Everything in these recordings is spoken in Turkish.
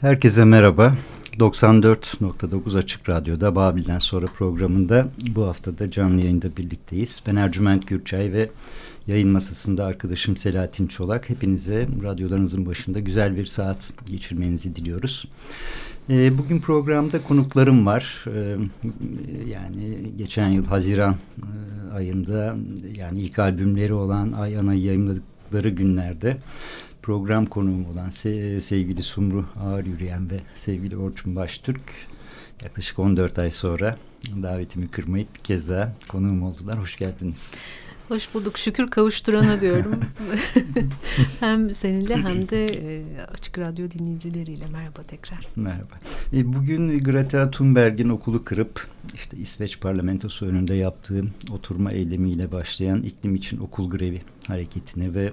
Herkese merhaba. 94.9 Açık Radyo'da Babil'den sonra programında bu haftada canlı yayında birlikteyiz. Ben Ercüment Gürçay ve yayın masasında arkadaşım Selahattin Çolak. Hepinize radyolarınızın başında güzel bir saat geçirmenizi diliyoruz. Ee, bugün programda konuklarım var. Ee, yani geçen yıl Haziran e, ayında yani ilk albümleri olan Ay Ana'yı yayınladıkları günlerde program konuğum olan sevgili Sumru Ağır Yürüyen ve sevgili Orçun Baştürk yaklaşık 14 ay sonra davetimi kırmayıp bir kez daha konuğum oldular. Hoş geldiniz. Hoş bulduk. Şükür kavuşturana diyorum. hem seninle hem de e, Açık Radyo dinleyicileriyle. Merhaba tekrar. Merhaba. E, bugün Greta Thunberg'in okulu kırıp işte İsveç parlamentosu önünde yaptığı oturma eylemiyle başlayan iklim için okul grevi hareketine ve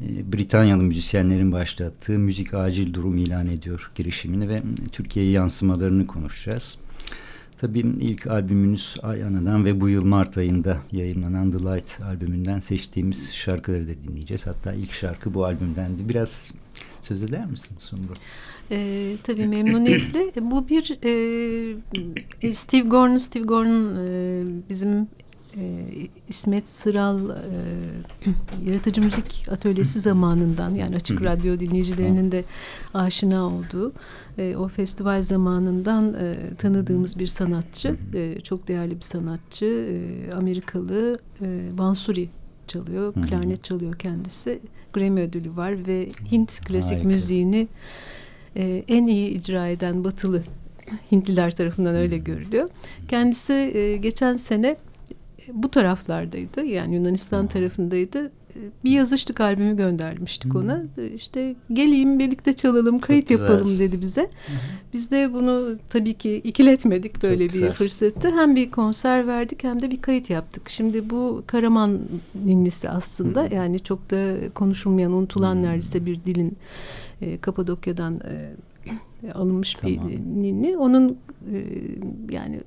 e, Britanyalı müzisyenlerin başlattığı müzik acil durum ilan ediyor girişimini ve Türkiye'ye yansımalarını konuşacağız. Tabii ilk albümünüz Ay ve bu yıl Mart ayında yayınlanan The Light albümünden seçtiğimiz şarkıları da dinleyeceğiz. Hatta ilk şarkı bu albümdendi. Biraz söz eder misin Sumru? E, tabii memnuniyetle. bu bir e, Steve Gorn, Steve Gorn'un e, bizim e, İsmet Sıral e, Yaratıcı Müzik Atölyesi zamanından yani Açık Radyo dinleyicilerinin de aşina olduğu e, o festival zamanından e, tanıdığımız bir sanatçı. E, çok değerli bir sanatçı. E, Amerikalı e, Bansuri çalıyor. Klarnet çalıyor kendisi. Grammy ödülü var ve Hint klasik Harika. müziğini e, en iyi icra eden batılı Hintliler tarafından öyle görülüyor. Kendisi e, geçen sene bu taraflardaydı. Yani Yunanistan tarafındaydı. Bir yazıştık albümü göndermiştik hmm. ona. İşte geleyim birlikte çalalım, Çok kayıt güzel. yapalım dedi bize. Hmm. Biz de bunu tabii ki ikiletmedik böyle Çok bir güzel. fırsatta. Hem bir konser verdik hem de bir kayıt yaptık. Şimdi bu Karaman ninnisi aslında. Hmm. Yani çok da konuşulmayan, unutulan hmm. neredeyse bir dilin e, Kapadokya'dan e, alınmış tamam. bir ninni. Onun e, yani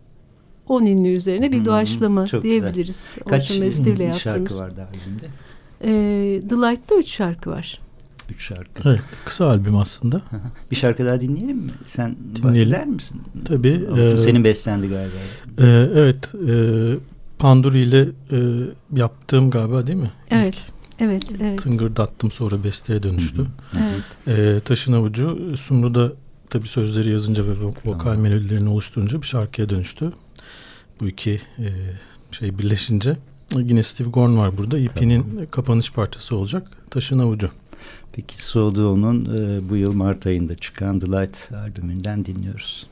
o ninni üzerine bir hmm, doğaçlama Çok diyebiliriz. Güzel. Kaç şarkı yaptığımız. var daha albümde? E, The Light'ta üç şarkı var. Üç şarkı. Evet, kısa albüm aslında. bir şarkı daha dinleyelim mi? Sen dinleyelim. bahseder misin? Tabii. E, senin beslendi galiba. E, evet. E, Panduri ile e, yaptığım galiba değil mi? Evet. İlk. Evet, evet. Tıngırdattım sonra besteye dönüştü. evet. E, Taşın Avucu Sumru da tabii sözleri yazınca ve vokal tamam. melodilerini oluşturunca bir şarkıya dönüştü bu iki e, şey birleşince. Yine Steve Gorn var burada. EP'nin tamam. kapanış parçası olacak. Taşın Avucu. Peki Soğuduğu'nun e, bu yıl Mart ayında çıkan The Light albümünden dinliyoruz.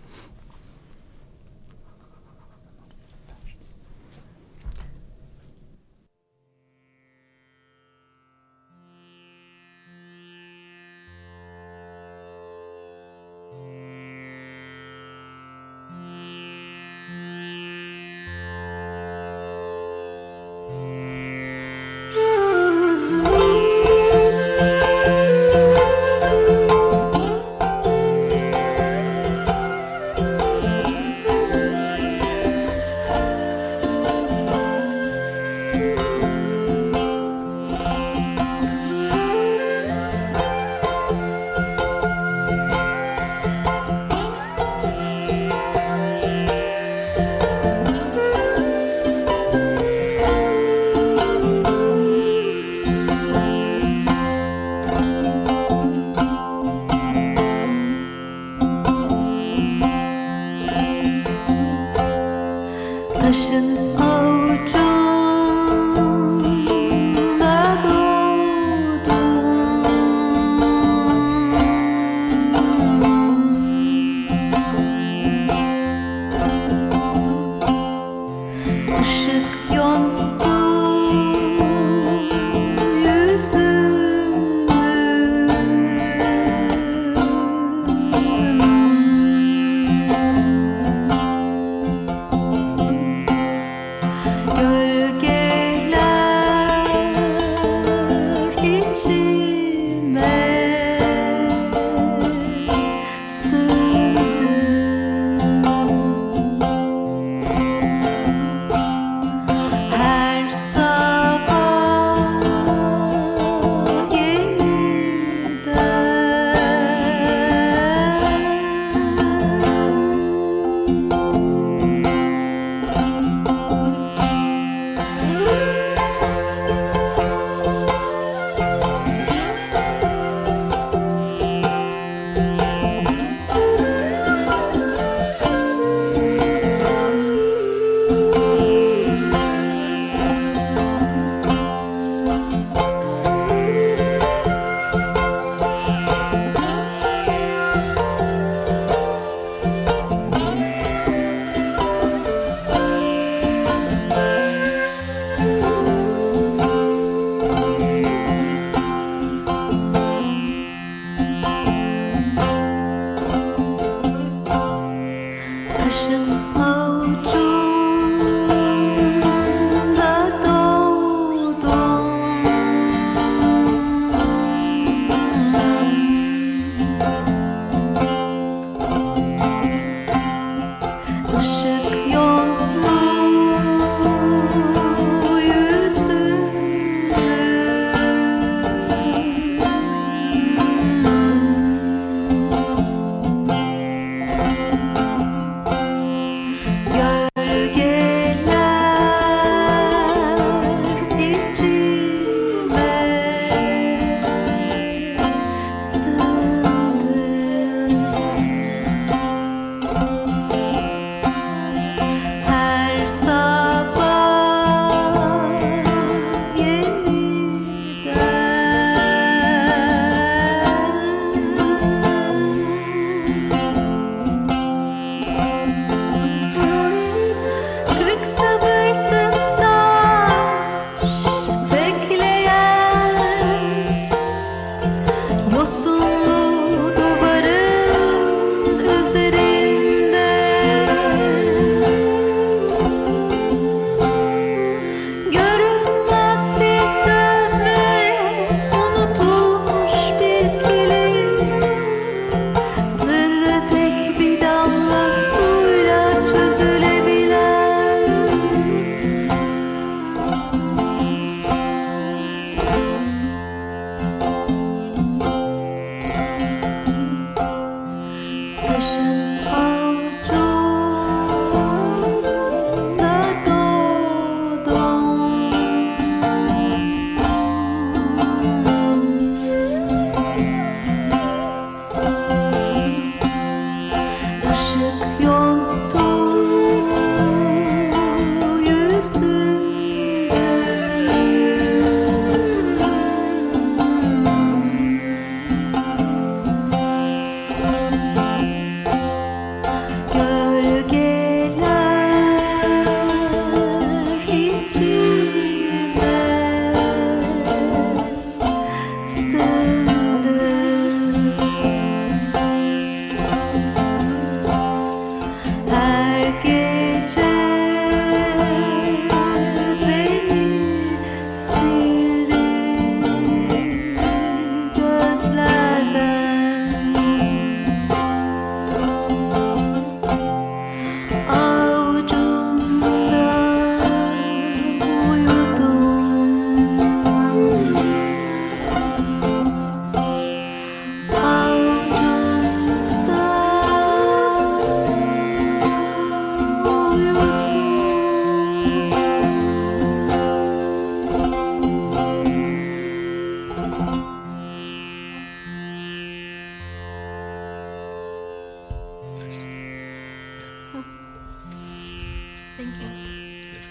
Thank you. Yeah,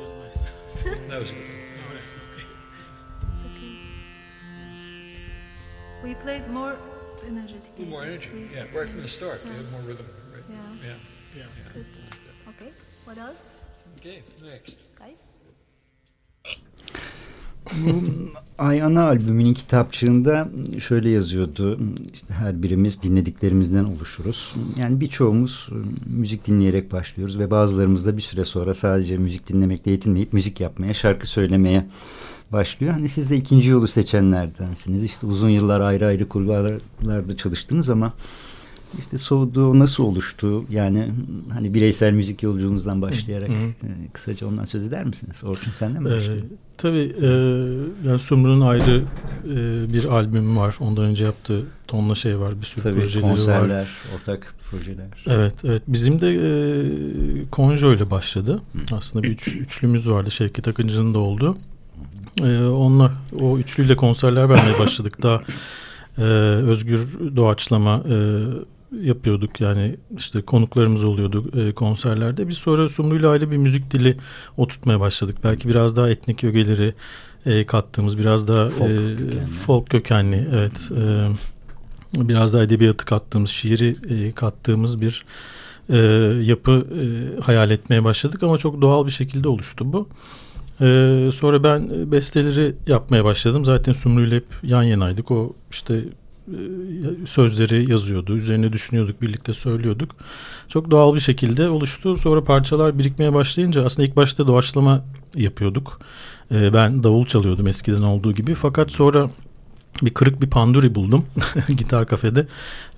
was nice. that was good. No, it's okay. It's okay. We played more energy. More energy, yeah, right from the start. Yeah. We had more rhythm, right? Yeah. Yeah. yeah. Good. Okay, what else? Okay, next. Guys? Ayana albümünün kitapçığında şöyle yazıyordu. İşte her birimiz dinlediklerimizden oluşuruz. Yani birçoğumuz müzik dinleyerek başlıyoruz ve bazılarımız da bir süre sonra sadece müzik dinlemekle yetinmeyip müzik yapmaya, şarkı söylemeye başlıyor. Hani siz de ikinci yolu seçenlerdensiniz. İşte uzun yıllar ayrı ayrı kulvarlarda çalıştınız ama işte soğuduğu nasıl oluştu? Yani hani bireysel müzik yolculuğunuzdan başlayarak hı hı. E, kısaca ondan söz eder misiniz? Orçun sen de mi başladın? Ee, tabii e, yani Sumru'nun ayrı e, bir albümü var. Ondan önce yaptığı tonla şey var. Bir sürü tabii, projeleri konserler, var. ortak projeler. Evet, evet. Bizim de e, Konjo ile başladı. Hı. Aslında bir üç, üçlümüz vardı. Şevket Akıncı'nın da oldu. E, onunla o üçlüyle konserler vermeye başladık. Daha e, özgür doğaçlama e, yapıyorduk yani işte konuklarımız oluyordu e, konserlerde. Biz sonra Sumru ile aile bir müzik dili oturtmaya başladık. Belki biraz daha etnik ögeleri e, kattığımız biraz daha folk, e, kökenli. folk kökenli evet e, biraz daha edebiyatı kattığımız şiiri e, kattığımız bir e, yapı e, hayal etmeye başladık ama çok doğal bir şekilde oluştu bu. Ee, sonra ben besteleri yapmaya başladım. Zaten Sumru ile hep yan yanaydık. O işte sözleri yazıyordu. Üzerine düşünüyorduk, birlikte söylüyorduk. Çok doğal bir şekilde oluştu. Sonra parçalar birikmeye başlayınca aslında ilk başta doğaçlama yapıyorduk. E, ben davul çalıyordum eskiden olduğu gibi. Fakat sonra bir kırık bir panduri buldum gitar kafede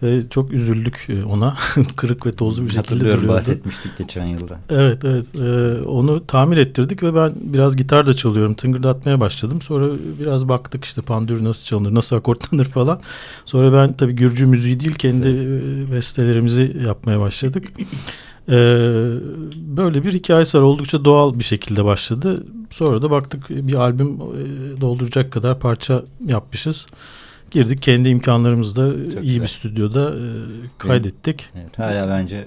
ve çok üzüldük e, ona kırık ve tozlu bir şekilde duruyordu. bahsetmiştik geçen yılda. Evet evet e, onu tamir ettirdik ve ben biraz gitar da çalıyorum tıngırdatmaya başladım sonra biraz baktık işte panduri nasıl çalınır nasıl akortlanır falan sonra ben tabii Gürcü müziği değil kendi evet. bestelerimizi yapmaya başladık. Ee, böyle bir hikayesi var. Oldukça doğal bir şekilde başladı. Sonra da baktık bir albüm e, dolduracak kadar parça yapmışız. Girdik kendi imkanlarımızda Çok iyi güzel. bir stüdyoda e, kaydettik. Evet, hala bence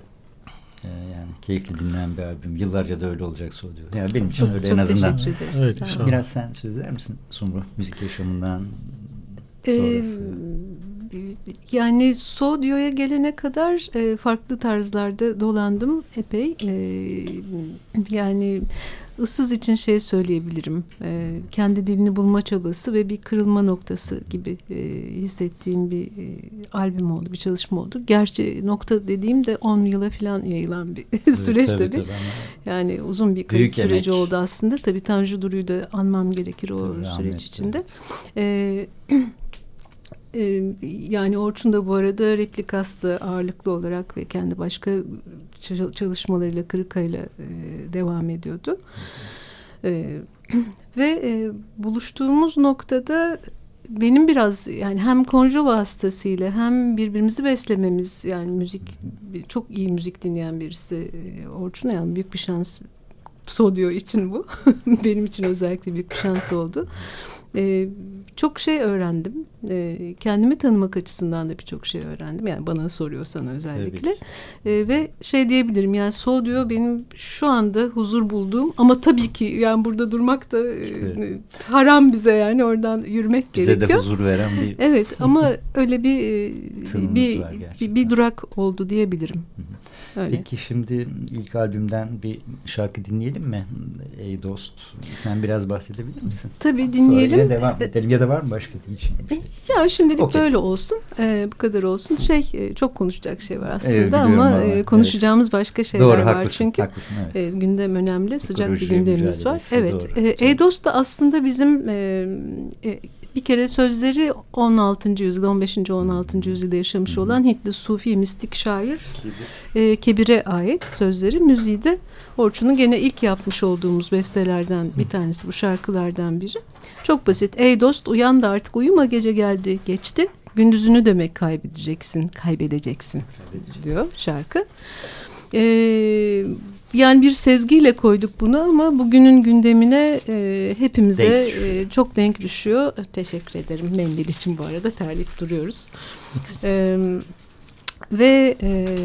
e, yani keyifli dinlenen bir albüm. Yıllarca da öyle olacak söylüyor. Yani benim için çok, öyle çok en azından. Teşekkür ederiz. Evet, Biraz sen söz eder misin Sumru? Müzik yaşamından sonrası. Yani Sodio'ya gelene kadar e, farklı tarzlarda dolandım epey. E, yani ıssız için şey söyleyebilirim. E, kendi dilini bulma çabası ve bir kırılma noktası gibi e, hissettiğim bir e, albüm oldu, bir çalışma oldu. Gerçi nokta dediğim de 10 yıla falan yayılan bir evet, süreç tabii. tabii. Yani uzun bir kayıt süreci oldu aslında. Tabii Tanju Duru'yu da anmam gerekir o tabii, süreç içinde. E, Ee, yani Orçun da bu arada replikasta ağırlıklı olarak ve kendi başka çalışmalarıyla Kırıkay'la e, devam ediyordu. E, ve e, buluştuğumuz noktada benim biraz yani hem konjo vasıtasıyla hem birbirimizi beslememiz yani müzik çok iyi müzik dinleyen birisi e, Orçun yani büyük bir şans Sodio için bu. benim için özellikle büyük bir şans oldu. E, çok şey öğrendim. E, kendimi tanımak açısından da birçok şey öğrendim. Yani bana soruyorsan özellikle. E, ve şey diyebilirim yani so diyor benim şu anda huzur bulduğum ama tabii ki yani burada durmak da e, haram bize yani oradan yürümek bize gerekiyor. Bize de huzur veren bir Evet ama öyle bir bir, bir bir durak oldu diyebilirim. Öyle. Peki şimdi ilk albümden bir şarkı dinleyelim mi? Ey dost. Sen biraz bahsedebilir misin? Tabii dinleyelim. Sonra devam edelim. Ya da var mı başka diyeceğim? Ya şimdilik Okey. böyle olsun. Ee, bu kadar olsun. Şey e, çok konuşacak şey var aslında Evet, ama e, konuşacağımız başka şeyler Doğru var haklısın. çünkü. Haklısın evet. E, gündem önemli, sıcak bir Ekoloji gündemimiz var. Evet, doğru. e, Eidos da aslında bizim e, e, bir kere sözleri 16. yüzyılda, 15. 16. yüzyılda yaşamış olan Hintli Sufi mistik şair e, Kebir'e ait sözleri. Müziği de Orçun'un gene ilk yapmış olduğumuz bestelerden bir tanesi, bu şarkılardan biri. Çok basit. Ey dost uyan da artık uyuma gece geldi geçti. Gündüzünü demek kaybedeceksin, kaybedeceksin diyor şarkı. Ee, yani bir sezgiyle koyduk bunu ama bugünün gündemine e, hepimize Denk e, çok denk düşüyor. Teşekkür ederim mendil için bu arada terlik duruyoruz. Ee, ve e,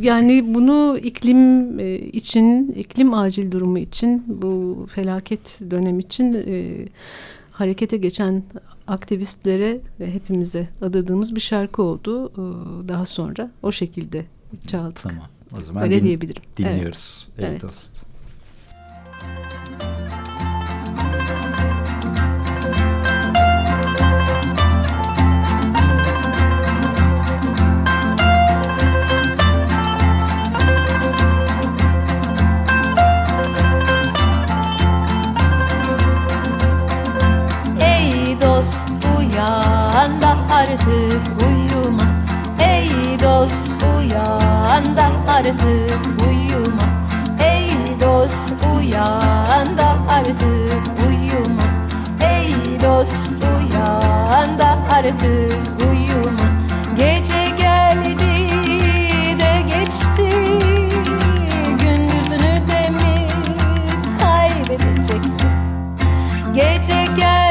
yani bunu iklim e, için, iklim acil durumu için, bu felaket dönem için e, harekete geçen aktivistlere ve hepimize adadığımız bir şarkı oldu. Ee, Daha sonra o şekilde çaldık. Tamam. O zaman Öyle din- diyebilirim. dinliyoruz. Ey Evet. dost. Ey dost uyan da artık uyuma uyan da artık uyuma. Ey dost uyan da artık uyuma. Ey dost uyan da artık uyuma. Gece geldi de geçti. Gündüzünü de mi kaybedeceksin. Gece geldi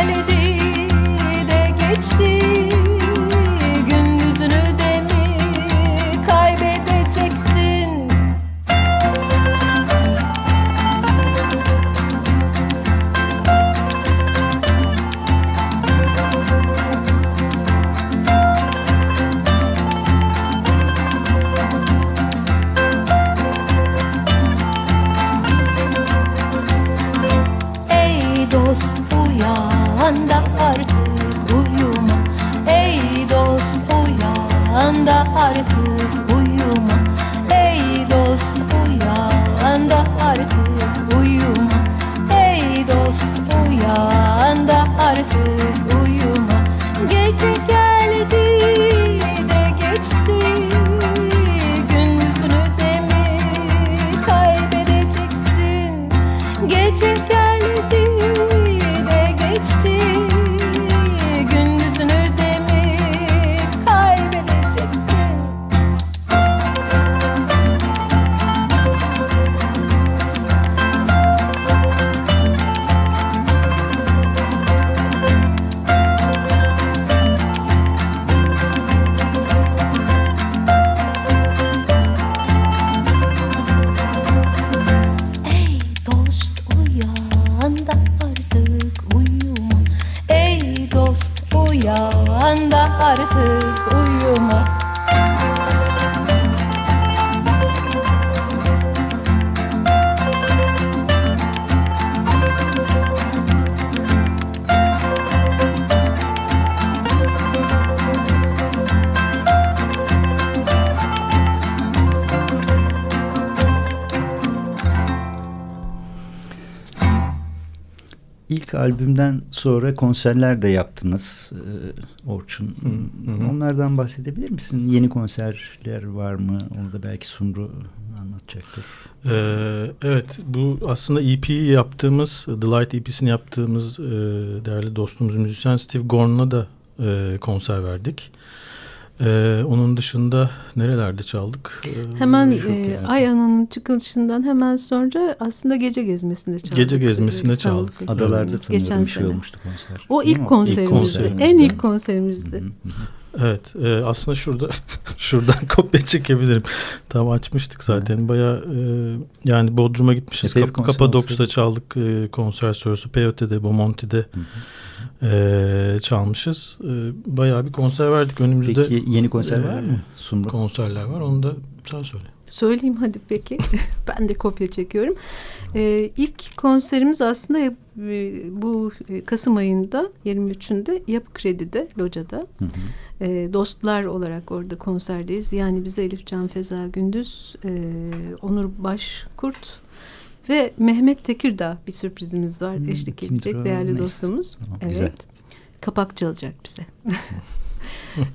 albümden sonra konserler de yaptınız e, Orçun. Onlardan bahsedebilir misin? Yeni konserler var mı? Onu da belki Sumru anlatacaktır. Ee, evet bu aslında EP'yi yaptığımız The Light EP'sini yaptığımız e, değerli dostumuz müzisyen Steve Gorn'la da e, konser verdik. E, onun dışında nerelerde çaldık? E, Hemen e, yani. Ay Ana'nın çıkışından hemen sonra aslında gece gezmesinde çaldık. Gece gezmesinde İstanbul çaldık. Festivali'nin Adalarda Geçen bir şey sene. olmuştu konser. O ilk mi? konserimizdi. konserimizdi. En ilk konserimizdi. Hı hı. Evet e, aslında şurada şuradan kopya çekebilirim. Tam açmıştık zaten. Baya e, yani Bodrum'a gitmişiz. Epey Kap, Kapadoks'ta çaldık e, konser sonrası. Peyote'de, Bomonti'de e, çalmışız. E, bayağı bir konser verdik. Önümüzde Peki yeni konser var e, mı? Sumru. konserler var. Onu da sen söyle. Söyleyeyim hadi peki. ben de kopya çekiyorum. Ee, ilk konserimiz aslında e, bu e, Kasım ayında 23'ünde Yapı Kredi'de, Loca'da. Hı hı. E, dostlar olarak orada konserdeyiz. Yani bize Elif Can Feza Gündüz, e, Onur Başkurt ve Mehmet Tekirdağ bir sürprizimiz var. Hmm, Eşlik edecek o? değerli Neyse. dostumuz. Tamam, evet. güzel. Kapak çalacak bize.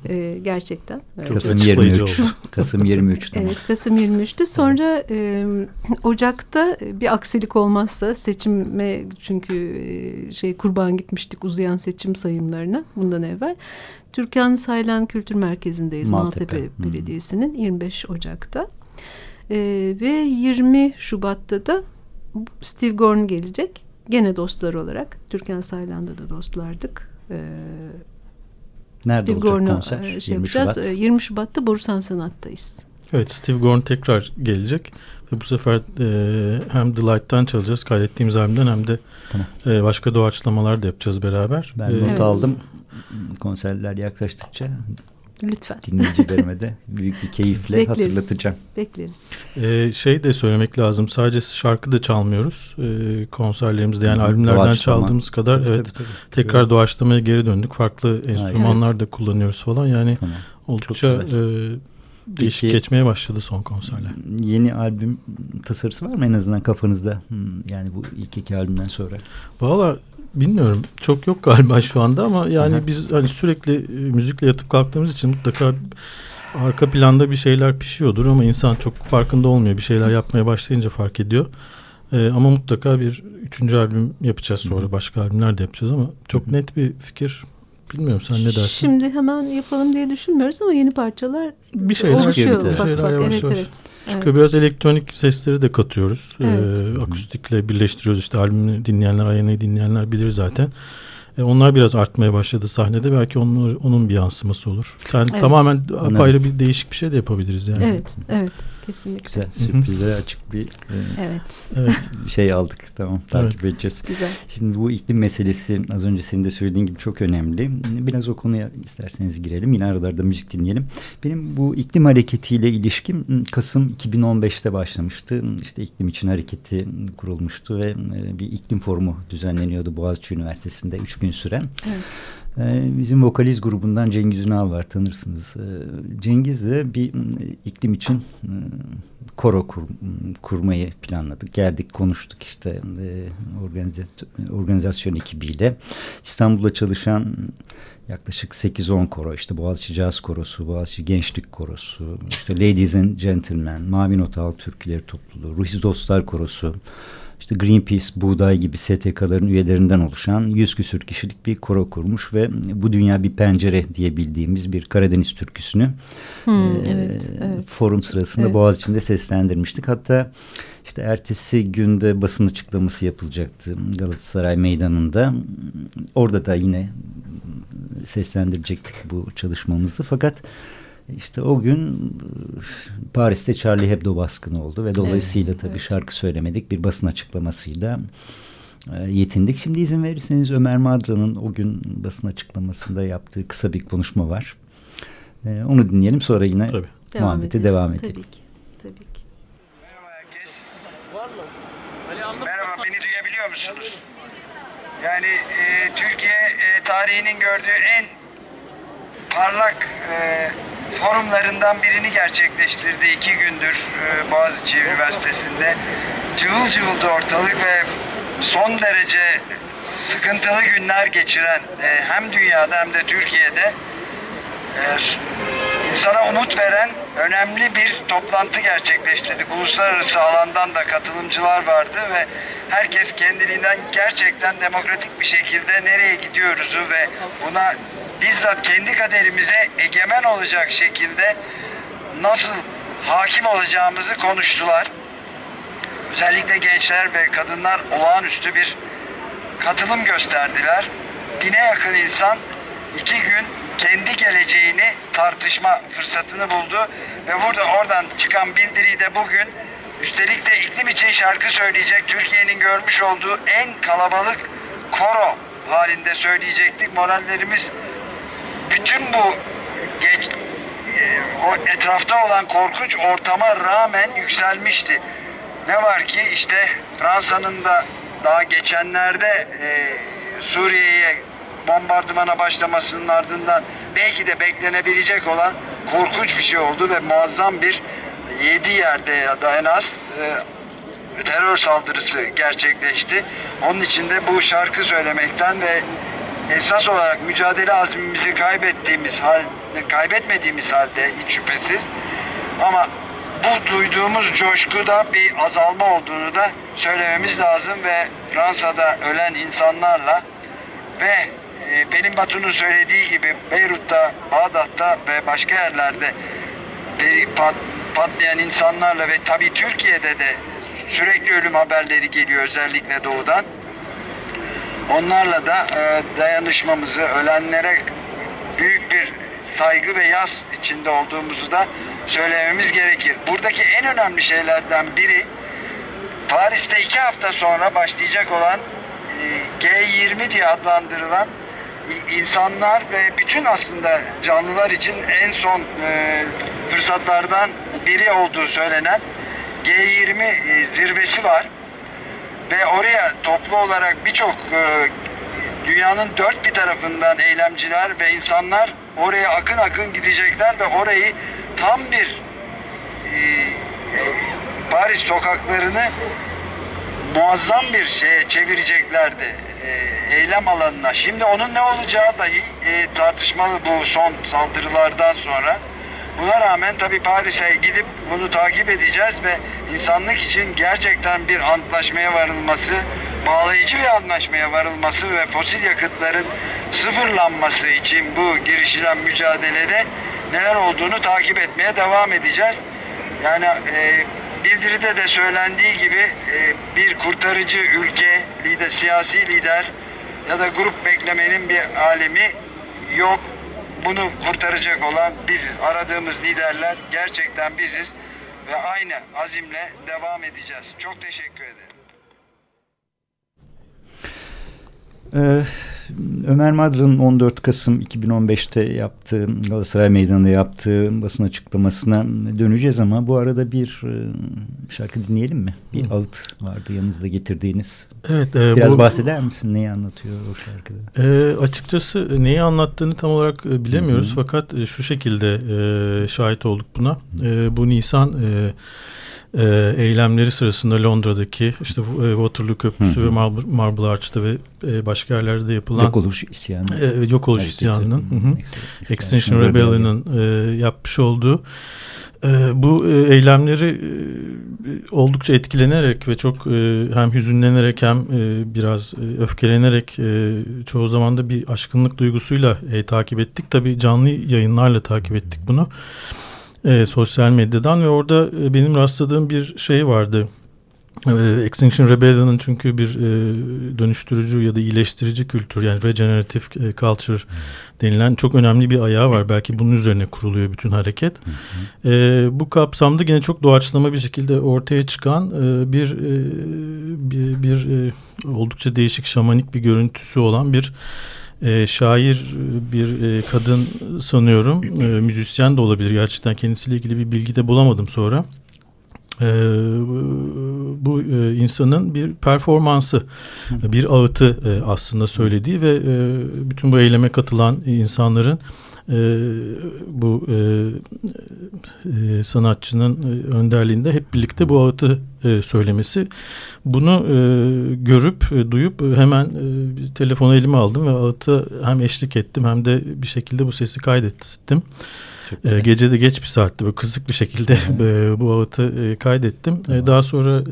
e, gerçekten. Kasım açıklayıcı 23. oldu. Kasım 23. tamam. Evet Kasım 23'te sonra e, Ocak'ta bir aksilik olmazsa seçime çünkü e, şey kurban gitmiştik uzayan seçim sayımlarına bundan evvel. Türkan Saylan Kültür Merkezi'ndeyiz Maltepe. Maltepe, Hmm. Belediyesi'nin 25 Ocak'ta. E, ve 20 Şubat'ta da Steve Gorn gelecek. Gene dostlar olarak. Türkan Saylan'da da dostlardık. E, Nerede Steve olacak Gorn'u konser? e, şey 20 yapacağız. Şubat. E, 20 Şubat'ta Bursan Sanat'tayız. Evet Steve Gorn tekrar gelecek ve bu sefer e, hem The Light'tan çalacağız kaydettiğimiz albümden hem de Tamam. e, başka doğaçlamalar da yapacağız beraber. Ben E, not Evet. aldım. Konserler yaklaştıkça Lütfen. dinleyicilerime de büyük bir keyifle Bekleriz. hatırlatacağım. Bekleriz. E, şey de söylemek lazım sadece şarkı da çalmıyoruz e, konserlerimizde yani Hı albümlerden Doğaçlama. çaldığımız kadar Tabii, evet tabii, tabii. tekrar doğaçlamaya geri döndük farklı enstrümanlar da kullanıyoruz falan yani Tamam. oldukça e, değişik Peki- geçmeye başladı son konserler. Yeni albüm tasarısı var mı en azından kafanızda? Hmm, Yani bu ilk iki albümden sonra. Valla bilmiyorum çok yok galiba şu anda ama yani Aha. biz hani sürekli e, müzikle yatıp kalktığımız için mutlaka arka planda bir şeyler pişiyordur ama insan çok farkında olmuyor. Bir şeyler yapmaya başlayınca fark ediyor. E, ama mutlaka bir üçüncü albüm yapacağız sonra başka albümler de yapacağız ama çok net bir fikir bilmiyorum sen ne dersin? Şimdi hemen yapalım diye düşünmüyoruz ama yeni parçalar bir şeyler oluşuyor ufak bir şeyler ufak. yavaş Evet yavaş. evet. Çünkü evet. biraz elektronik sesleri de katıyoruz. Evet. Ee, akustikle birleştiriyoruz. İşte albümü dinleyenler, Ayana'yı dinleyenler bilir zaten. Ee, onlar biraz artmaya başladı sahnede. Belki onun, onun bir yansıması olur. Yani Evet. tamamen apayrı bir değişik bir şey de yapabiliriz yani. Evet, evet. Kesinlikle. Güzel sürprizlere açık bir e, Evet. Evet. şey aldık. Tamam takip edeceğiz. Güzel. Şimdi bu iklim meselesi az önce senin de söylediğin gibi çok önemli. Biraz o konuya isterseniz girelim. Yine aralarda müzik dinleyelim. Benim bu iklim hareketiyle ilişkim ıı, Kasım 2015'te başlamıştı. İşte iklim için hareketi kurulmuştu ve e, bir iklim forumu düzenleniyordu Boğaziçi Üniversitesi'nde 3 gün süren. Evet. Ee, Bizim vokaliz grubundan Cengiz Ünal var tanırsınız. Ee, Cengiz de bir iklim için koro kur- kurmayı planladık. Geldik konuştuk işte e, organizasyon ekibiyle. İstanbul'da çalışan yaklaşık 8-10 koro işte Boğaziçi Caz Korosu, Boğaziçi Gençlik Korosu, işte Ladies and Gentlemen, Mavi Not Halk Türküleri Topluluğu, Ruhiz Dostlar Korosu, işte Greenpeace, Buğday gibi STK'ların üyelerinden oluşan yüz küsür kişilik bir koro kurmuş ve bu dünya bir pencere diye bildiğimiz bir Karadeniz türküsünü Hmm, e, evet, evet. forum sırasında Evet. Boğaziçi'nde seslendirmiştik. Hatta işte ertesi günde basın açıklaması yapılacaktı Galatasaray Meydanı'nda. Orada da yine seslendirecektik bu çalışmamızı. Fakat işte o gün e, Paris'te Charlie Hebdo baskını oldu ve dolayısıyla tabii şarkı söylemedik bir basın açıklamasıyla e, yetindik. Şimdi izin verirseniz Ömer Madra'nın o gün basın açıklamasında yaptığı kısa bir konuşma var. E, onu dinleyelim sonra yine Tabii. muhabbete ederiz. devam edelim. Tabii ki. Tabii ki. Merhaba herkes. Merhaba beni duyabiliyor musunuz? Yani e, Türkiye e, tarihinin gördüğü en parlak e, forumlarından birini gerçekleştirdi iki gündür e, Boğaziçi Üniversitesi'nde. Cıvıl cıvıldı ortalık ve son derece sıkıntılı günler geçiren e, hem dünyada hem de Türkiye'de e, insana umut veren önemli bir toplantı gerçekleştirdik. Uluslararası alandan da katılımcılar vardı ve herkes kendiliğinden gerçekten demokratik bir şekilde nereye gidiyoruzu ve buna bizzat kendi kaderimize egemen olacak şekilde nasıl hakim olacağımızı konuştular. Özellikle gençler ve kadınlar olağanüstü bir katılım gösterdiler. Bine yakın insan iki gün kendi geleceğini tartışma fırsatını buldu ve burada oradan çıkan bildiriyi de bugün üstelik de iklim için şarkı söyleyecek Türkiye'nin görmüş olduğu en kalabalık koro halinde söyleyecektik. Morallerimiz bütün bu geç, e, o etrafta olan korkunç ortama rağmen yükselmişti. Ne var ki işte Fransa'nın da daha geçenlerde e, Suriye'ye bombardımana başlamasının ardından belki de beklenebilecek olan korkunç bir şey oldu ve muazzam bir yedi yerde ya da en az e, terör saldırısı gerçekleşti. Onun için de bu şarkı söylemekten ve esas olarak mücadele azmimizi kaybettiğimiz hal, kaybetmediğimiz halde hiç şüphesiz ama bu duyduğumuz coşkuda bir azalma olduğunu da söylememiz lazım ve Fransa'da ölen insanlarla ve Pelin Batu'nun söylediği gibi Beyrut'ta, Bağdat'ta ve başka yerlerde patlayan insanlarla ve tabii Türkiye'de de sürekli ölüm haberleri geliyor özellikle doğudan. Onlarla da e, dayanışmamızı, ölenlere büyük bir saygı ve yas içinde olduğumuzu da söylememiz gerekir. Buradaki en önemli şeylerden biri Paris'te iki hafta sonra başlayacak olan e, G20 diye adlandırılan insanlar ve bütün aslında canlılar için en son e, fırsatlardan biri olduğu söylenen G20 e, zirvesi var. Ve oraya toplu olarak birçok e, dünyanın dört bir tarafından eylemciler ve insanlar oraya akın akın gidecekler ve orayı tam bir Paris sokaklarını muazzam bir şeye çevireceklerdi e, eylem alanına. Şimdi onun ne olacağı dahi e, tartışmalı bu son saldırılardan sonra. Buna rağmen tabi Paris'e gidip bunu takip edeceğiz ve insanlık için gerçekten bir antlaşmaya varılması, bağlayıcı bir antlaşmaya varılması ve fosil yakıtların sıfırlanması için bu girişilen mücadelede neler olduğunu takip etmeye devam edeceğiz. Yani e, bildiride de söylendiği gibi e, bir kurtarıcı ülke, lider, siyasi lider ya da grup beklemenin bir alemi yok. Bunu kurtaracak olan biziz. Aradığımız liderler gerçekten biziz ve aynı azimle devam edeceğiz. Çok teşekkür ederim. Ee, Ömer Madra'nın 14 Kasım 2015'te yaptığı Galatasaray Meydanı'nda yaptığı basın açıklamasına döneceğiz ama bu arada bir e, şarkı dinleyelim mi? Bir Hı. ağıt vardı yanınızda getirdiğiniz. Evet. E, Biraz bu, bahseder misin? Neyi anlatıyor o şarkıda? E, açıkçası neyi anlattığını tam olarak e, bilemiyoruz Hı -hı. fakat şu şekilde e, şahit olduk buna. E, bu Nisan e, e, eylemleri sırasında Londra'daki işte e, Waterloo Köprüsü hı hı. ve Marble, Marble Arch'ta ve e, başka yerlerde yapılan yok oluş isyanı. E, yok oluş isyanının Extinction Rebellion'ın e, yapmış olduğu e, bu e, eylemleri e, oldukça etkilenerek ve çok e, hem hüzünlenerek hem e, biraz e, öfkelenerek e, çoğu zaman da bir aşkınlık duygusuyla e, takip ettik. Tabii canlı yayınlarla takip ettik bunu e, sosyal medyadan ve orada e, benim rastladığım bir şey vardı. E, Extinction Rebellion'ın çünkü bir e, dönüştürücü ya da iyileştirici kültür yani regenerative culture denilen çok önemli bir ayağı var. Belki bunun üzerine kuruluyor bütün hareket. E, bu kapsamda yine çok doğaçlama bir şekilde ortaya çıkan e, bir, e, bir, bir e, oldukça değişik şamanik bir görüntüsü olan bir e, şair bir e, kadın sanıyorum. E, müzisyen de olabilir. Gerçekten kendisiyle ilgili bir bilgi de bulamadım sonra. E, bu e, insanın bir performansı, bir ağıtı e, aslında söylediği ve e, bütün bu eyleme katılan insanların e, bu e, e, sanatçının e, önderliğinde hep birlikte bu ağıtı e, söylemesi. Bunu e, görüp, e, duyup e, hemen e, telefonu elime aldım ve ağıtı hem eşlik ettim hem de bir şekilde bu sesi kaydettim. E, gece de geç bir saatti böyle kızık bir şekilde e, bu ağıtı e, kaydettim. E, daha sonra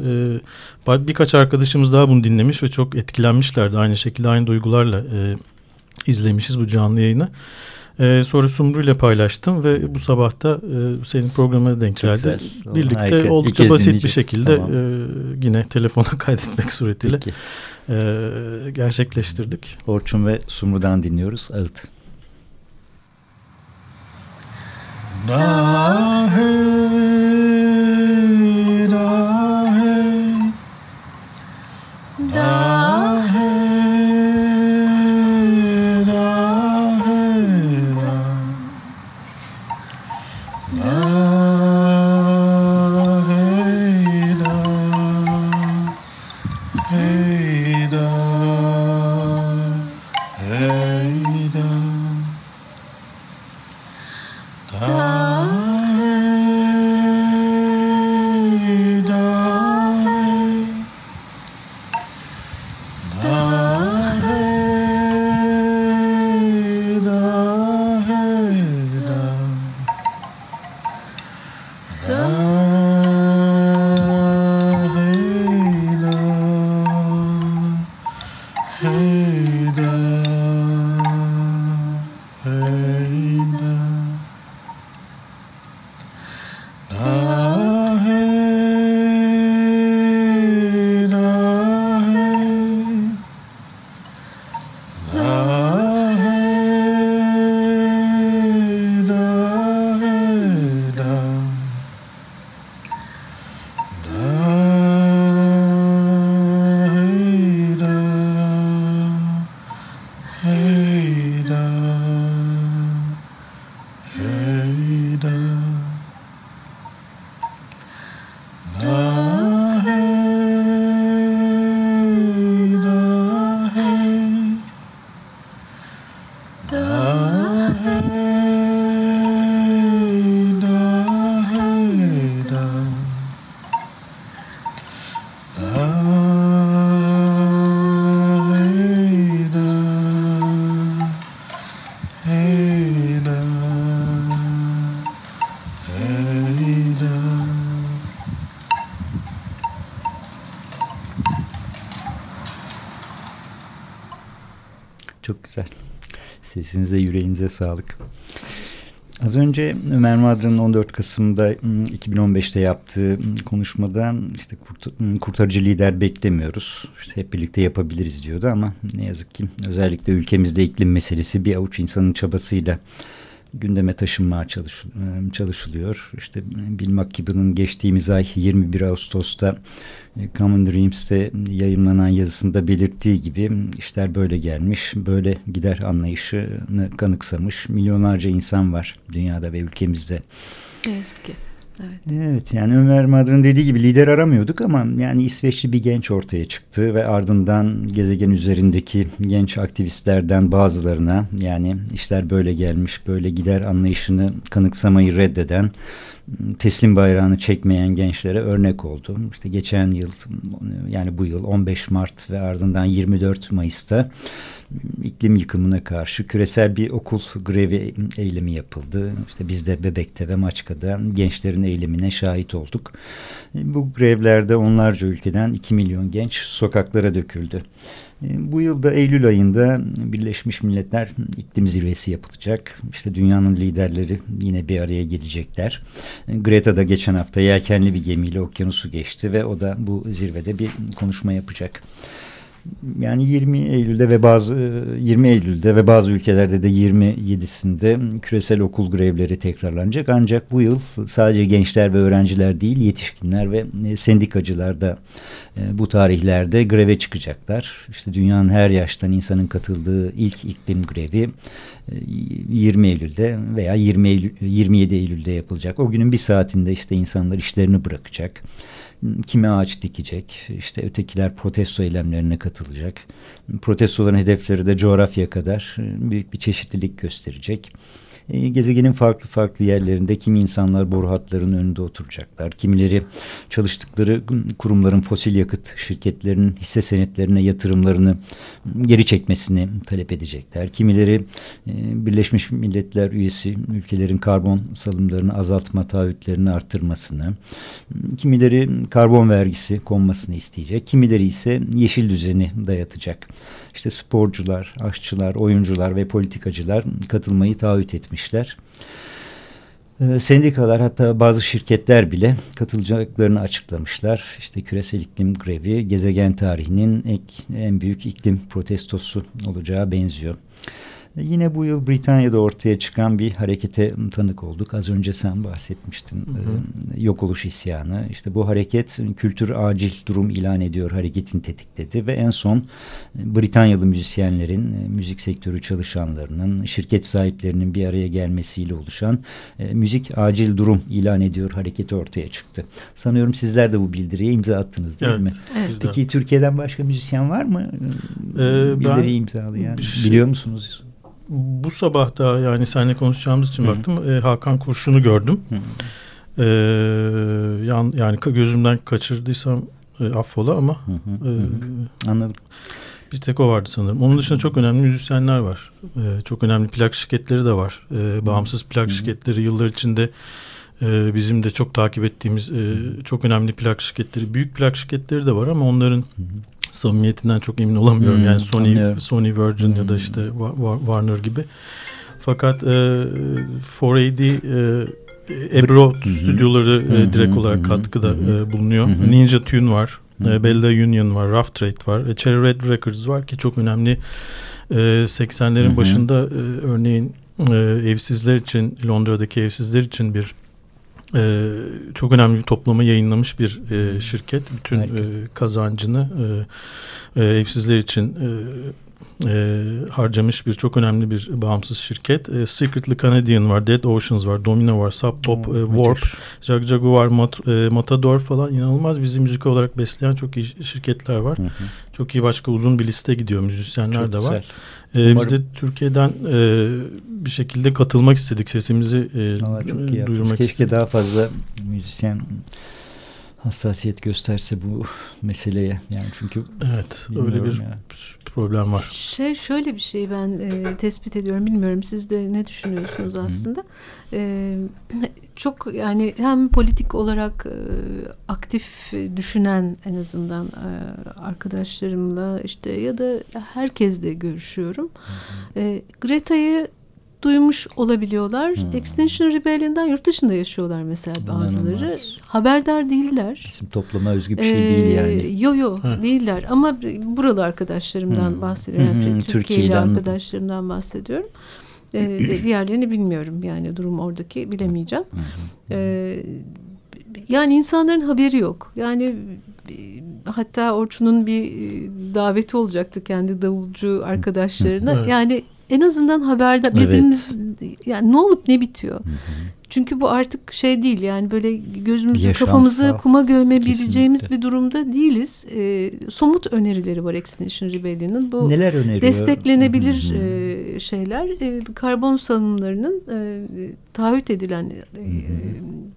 e, birkaç arkadaşımız daha bunu dinlemiş ve çok etkilenmişlerdi. Aynı şekilde aynı duygularla e, izlemişiz bu canlı yayını e, soru Sumru ile paylaştım ve bu sabah da e, senin programına denk geldi. Birlikte Harika. oldukça basit bir şekilde tamam. e, yine telefona kaydetmek suretiyle e, gerçekleştirdik. Orçun ve Sumru'dan dinliyoruz. Ağıt. Daha Sesinize yüreğinize sağlık. Az önce Ömer Madra'nın 14 Kasım'da 2015'te yaptığı konuşmada işte kurtarıcı lider beklemiyoruz. İşte hep birlikte yapabiliriz diyordu ama ne yazık ki özellikle ülkemizde iklim meselesi bir avuç insanın çabasıyla gündeme taşınmaya çalış, çalışılıyor. İşte Bill McKibben'ın geçtiğimiz ay 21 Ağustos'ta e, Common Dreams'te yayınlanan yazısında belirttiği gibi işler böyle gelmiş, böyle gider anlayışını kanıksamış milyonlarca insan var dünyada ve ülkemizde. Ne yazık ki. Evet. evet yani Ömer Madra'nın dediği gibi lider aramıyorduk ama yani İsveçli bir genç ortaya çıktı ve ardından gezegen üzerindeki genç aktivistlerden bazılarına yani işler böyle gelmiş böyle gider anlayışını kanıksamayı reddeden teslim bayrağını çekmeyen gençlere örnek oldu. İşte geçen yıl yani bu yıl 15 Mart ve ardından 24 Mayıs'ta iklim yıkımına karşı küresel bir okul grevi eylemi yapıldı. İşte biz de Bebek'te ve Maçka'da gençlerin eylemine şahit olduk. Bu grevlerde onlarca ülkeden 2 milyon genç sokaklara döküldü. Bu yılda Eylül ayında Birleşmiş Milletler iklim zirvesi yapılacak. İşte dünyanın liderleri yine bir araya gelecekler. Greta da geçen hafta yelkenli bir gemiyle okyanusu geçti ve o da bu zirvede bir konuşma yapacak yani 20 Eylül'de ve bazı 20 Eylül'de ve bazı ülkelerde de 27'sinde küresel okul grevleri tekrarlanacak. Ancak bu yıl sadece gençler ve öğrenciler değil yetişkinler ve e, sendikacılar da e, bu tarihlerde greve çıkacaklar. İşte dünyanın her yaştan insanın katıldığı ilk iklim grevi 20 e, Eylül'de veya 20 Eylül, 27 Eylül'de yapılacak. O günün bir saatinde işte insanlar işlerini bırakacak kimi ağaç dikecek, işte ötekiler protesto eylemlerine katılacak. Protestoların hedefleri de coğrafya kadar e, büyük bir çeşitlilik gösterecek. E, gezegenin farklı farklı yerlerinde kimi insanlar boru hatlarının önünde oturacaklar. Kimileri çalıştıkları kurumların fosil yakıt şirketlerinin hisse senetlerine yatırımlarını geri çekmesini talep edecekler. Kimileri e, Birleşmiş Milletler üyesi ülkelerin karbon salımlarını azaltma taahhütlerini arttırmasını, kimileri karbon vergisi konmasını isteyecek. Kimileri ise yeşil düzeni dayatacak. İşte sporcular, aşçılar, oyuncular ve politikacılar katılmayı taahhüt etmişler. Ee, sendikalar hatta bazı şirketler bile katılacaklarını açıklamışlar. İşte küresel iklim grevi gezegen tarihinin en büyük iklim protestosu olacağı benziyor. Yine bu yıl Britanya'da ortaya çıkan bir harekete tanık olduk. Az önce sen bahsetmiştin. Hı hı. Yok oluş isyanı. İşte bu hareket kültür acil durum ilan ediyor hareketin tetikledi ve en son Britanyalı müzisyenlerin, müzik sektörü çalışanlarının, şirket sahiplerinin bir araya gelmesiyle oluşan müzik acil durum ilan ediyor hareketi ortaya çıktı. Sanıyorum sizler de bu bildiriye imza attınız değil evet, mi? Evet. Peki Türkiye'den başka müzisyen var mı? Ee, Bildiriyi imzalayan. Şey, Biliyor musunuz? Bu sabah da yani seninle konuşacağımız için Hı. baktım. E, Hakan Kurşun'u gördüm. Hı. E, yan, yani gözümden kaçırdıysam e, affola ama hı hı, e, hı. anladım. Bir tek o vardı sanırım. Onun dışında çok önemli müzisyenler var. E, çok önemli plak şirketleri de var. E, bağımsız plak hı hı. şirketleri yıllar içinde e, bizim de çok takip ettiğimiz e, çok önemli plak şirketleri, büyük plak şirketleri de var ama onların hı hı samimiyetinden çok emin olamıyorum. Hmm, yani Sony, anlıyorum. Sony Virgin hmm. ya da hmm. işte Warner gibi. Fakat e, 4AD e, Ebro hmm. stüdyoları hmm. e, direkt olarak katkıda hmm. e, bulunuyor. Hmm. Ninja Tune var. Hmm. E, Bella Union var. Rough Trade var. E, Cherry Red Records var ki çok önemli. E, 80'lerin hmm. başında e, örneğin e, evsizler için Londra'daki evsizler için bir e, çok önemli bir toplama yayınlamış bir e, şirket. Bütün e, kazancını e, e, evsizler için e, e, harcamış bir çok önemli bir bağımsız şirket. E, Secretly Canadian var, Dead Oceans var, Domino var, Sub Pop, oh, e, Warp, Jag Jaguar, Mat, e, Matador falan inanılmaz bizi müzik olarak besleyen çok iyi şirketler var. Hı hı. Çok iyi başka uzun bir liste gidiyor müzisyenler çok de var. E, biz de Türkiye'den e, bir şekilde katılmak istedik sesimizi e, çok iyi duyurmak Keşke istedik. daha fazla müzisyen hassasiyet gösterse bu meseleye yani çünkü evet öyle bir yani problem var. Şey şöyle bir şey ben e, tespit ediyorum. Bilmiyorum siz de ne düşünüyorsunuz aslında. E, çok yani hem politik olarak e, aktif düşünen en azından e, arkadaşlarımla işte ya da herkesle görüşüyorum. E, Greta'yı duymuş olabiliyorlar. Hmm. Extinction Rebellion'dan yurt dışında yaşıyorlar mesela bazıları. İnanılmaz. Haberdar değiller. Bizim topluma özgü bir şey ee, değil yani. Yo yo ha. değiller ama buralı arkadaşlarımdan hmm. bahsediyorum. Hmm. Türkiye'li arkadaşlarımdan bahsediyorum. Ee, diğerlerini bilmiyorum yani durum oradaki bilemeyeceğim. Ee, yani insanların haberi yok. Yani hatta Orçun'un bir daveti olacaktı kendi davulcu arkadaşlarına. Evet. Yani en azından haberde birbirimiz evet. yani ne olup ne bitiyor. Hı hı. Çünkü bu artık şey değil yani böyle gözümüzü Yaşamsal. kafamızı kuma gömebileceğimiz Kesinlikle. bir durumda değiliz. E, somut önerileri var Extinction Rebellion'ın. Bu Neler öneriyor? Desteklenebilir e, şeyler. E, karbon salımlarının e, taahhüt edilen e,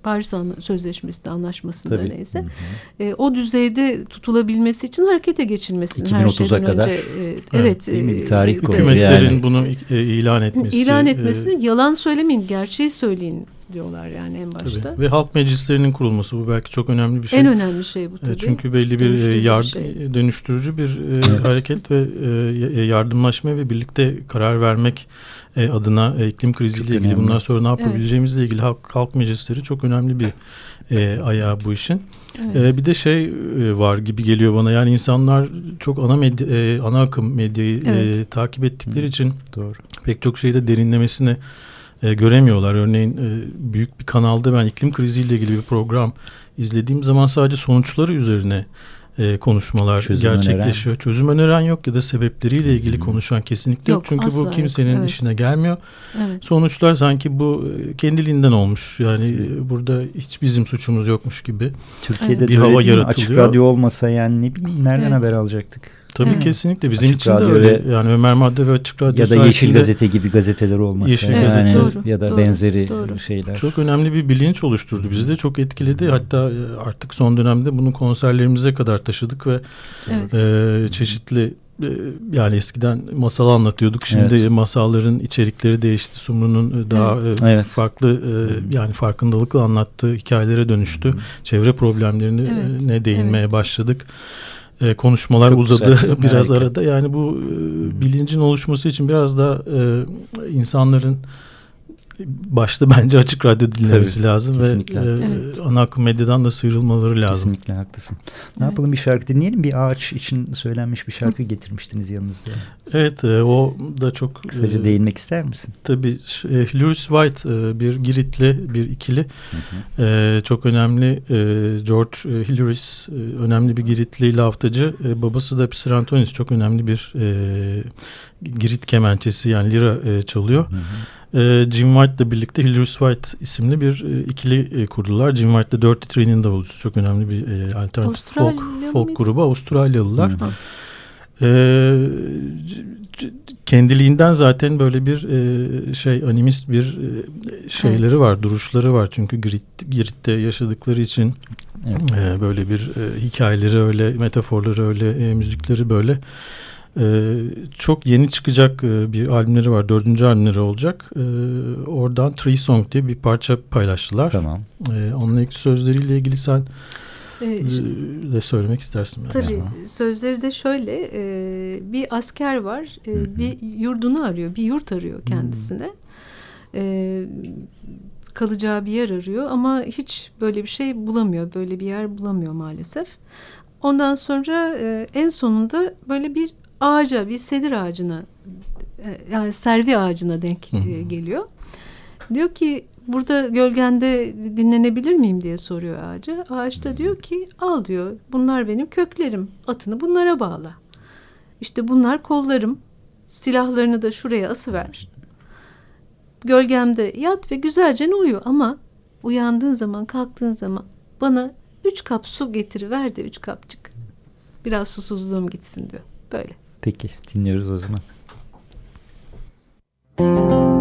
Paris Sözleşmesi'nde anlaşmasında Tabii. neyse hı hı. E, o düzeyde tutulabilmesi için harekete geçilmesi 2030'a kadar. Önce, e, evet. evet e, tarih hükümetlerin yani. bunu e, ilan etmesi. İlan etmesini e, yalan söylemeyin, gerçeği söyleyin diyorlar yani en başta. Tabii. Ve halk meclislerinin kurulması bu belki çok önemli bir şey. En önemli şey bu e, tabii. Çünkü belli bir dönüştürücü, yard, şey. dönüştürücü bir e, hareket ve e, yardımlaşma ve birlikte karar vermek e, adına e, iklim kriziyle ilgili bundan sonra ne yapabileceğimizle evet. ilgili halk, halk meclisleri çok önemli bir e, ayağı bu işin. Evet. E, bir de şey e, var gibi geliyor bana yani insanlar çok ana medya, e, ana akım medyayı e, evet. e, takip ettikleri Hı. için Doğru. pek çok şeyde derinlemesine e, göremiyorlar. Örneğin e, büyük bir kanalda ben iklim kriziyle ilgili bir program izlediğim zaman sadece sonuçları üzerine e, konuşmalar Çözüm gerçekleşiyor. Öneren. Çözüm öneren yok ya da sebepleriyle ilgili hmm. konuşan kesinlikle yok. yok. Çünkü bu kimsenin. Evet. işine gelmiyor. Evet. Sonuçlar sanki bu e, kendiliğinden olmuş. Yani e, burada hiç bizim suçumuz yokmuş gibi Türkiye'de evet. bir hava yaratılıyor. Açık radyo olmasa yani ne bileyim nereden evet. haber alacaktık? Tabii evet. kesinlikle bizim açık için de öyle. Yani Ömer Madde ve Açık Radyo ya da Yeşil Gazete gibi gazeteler olmasa Yeşil yani Gazete doğru, ya da doğru, benzeri doğru. şeyler. Çok önemli bir bilinç oluşturdu. Bizi de çok etkiledi. Hatta e, artık son dönemde bunu konserlerimize kadar taşıdık ve evet. e, çeşitli e, yani eskiden masal anlatıyorduk. Şimdi evet. masalların içerikleri değişti. Sumru'nun daha evet. Farklı yani farkındalıkla anlattığı hikayelere dönüştü. Çevre problemlerine evet. değinmeye evet. başladık e, konuşmalar Çok uzadı güzel. biraz Harika. arada. Yani bu e, bilincin oluşması için biraz da e, insanların başta bence açık radyo dinlemesi Tabii, lazım ve e, haklısın. ana akım medyadan da sıyrılmaları lazım. Kesinlikle haklısın. Ne Evet. yapalım bir şarkı dinleyelim. Bir ağaç için söylenmiş bir şarkı getirmiştiniz yanınızda. Evet e, o da çok Kısaca e, değinmek ister misin? Tabii e, Louis White e, bir Giritli bir ikili E, çok önemli e, George e, Hilarius e, önemli bir Giritli laftacı E, babası da Psirantonis çok önemli bir e, Girit kemençesi yani lira e, çalıyor. E, Jim White'la birlikte Hilarius White isimli bir e, ikili e, kurdular. Jim White de Dirty Tree'nin davulcusu çok önemli bir e, alternatif folk, folk grubu Avustralyalılar. Hı hı. C- c- kendiliğinden zaten böyle bir e, şey animist bir e, şeyleri Evet. var, duruşları var. Çünkü Girit, Girit'te yaşadıkları için Evet. e, böyle bir e, hikayeleri öyle, metaforları öyle, e, müzikleri böyle. E, çok yeni çıkacak e, bir albümleri var. Dördüncü albümleri olacak. E, oradan Tree Song diye bir parça paylaştılar. Tamam. E, onunla ilgili sözleriyle ilgili sen E, e, de söylemek istersin. Tabii sözleri de şöyle e, bir asker var e, Hı hı. bir yurdunu arıyor bir yurt arıyor kendisine E, kalacağı bir yer arıyor ama hiç böyle bir şey bulamıyor böyle bir yer bulamıyor maalesef ondan sonra e, en sonunda böyle bir ağaca bir sedir ağacına e, yani servi ağacına denk e, geliyor diyor ki burada gölgende dinlenebilir miyim diye soruyor ağaca. Ağaç da diyor ki al diyor bunlar benim köklerim atını bunlara bağla. İşte bunlar kollarım silahlarını da şuraya asıver. Gölgemde yat ve güzelce uyu ama uyandığın zaman kalktığın zaman bana üç kap su getiriver de üç kapçık. Biraz susuzluğum gitsin diyor. Böyle. Peki dinliyoruz o zaman. Müzik